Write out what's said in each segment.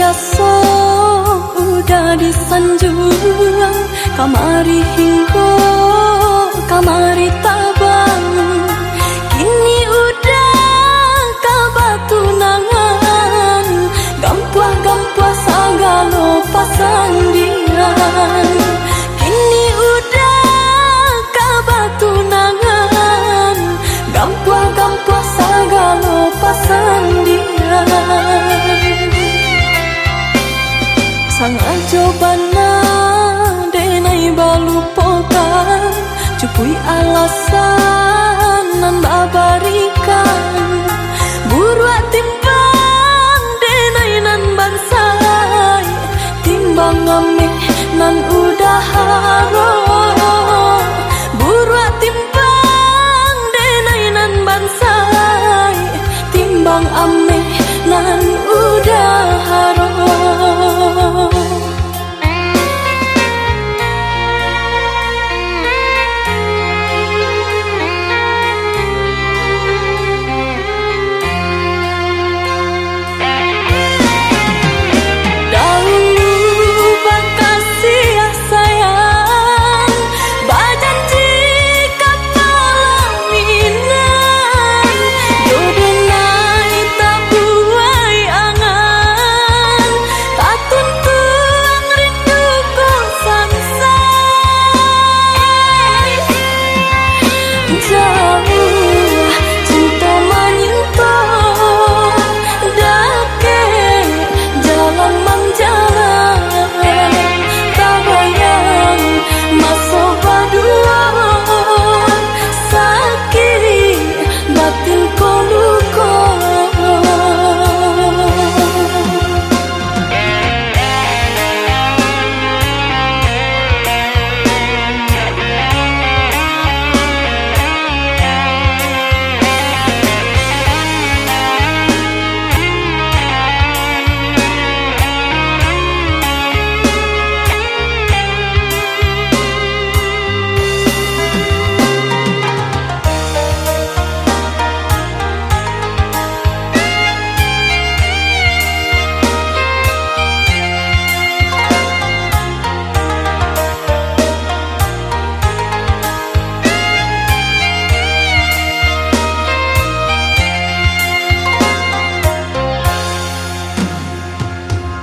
biasa udah disanjung kamari hingga kamari tabang. Kini udah kabatu nangan gampua gampua sagalo pasang dia. Cupui alasan nan babarikan buruak timbang denai nan bansai timbang ameh nan udah haro buruak timbang denai nan bansai timbang ameh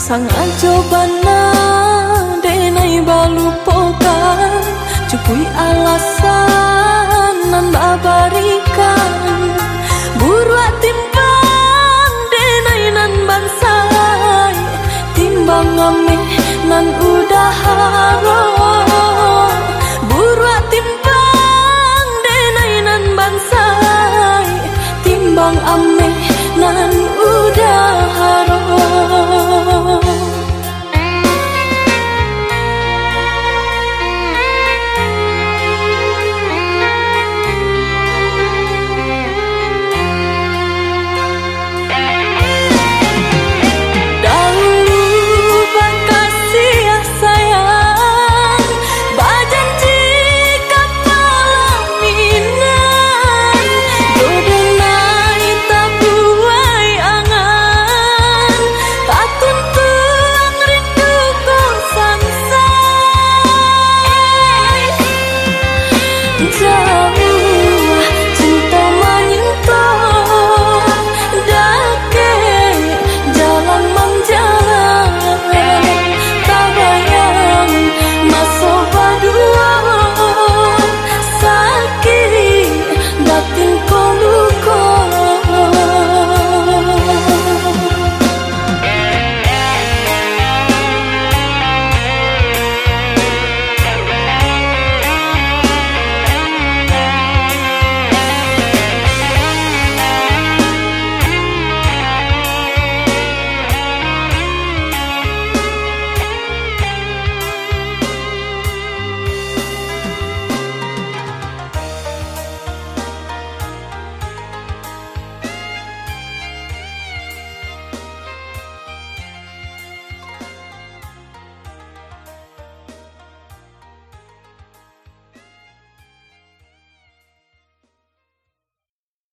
sang ajo bana denai balu pokan cukui alasan nan babarikan. Buruak timbang denai nan bansai timbang ameh nan udah haro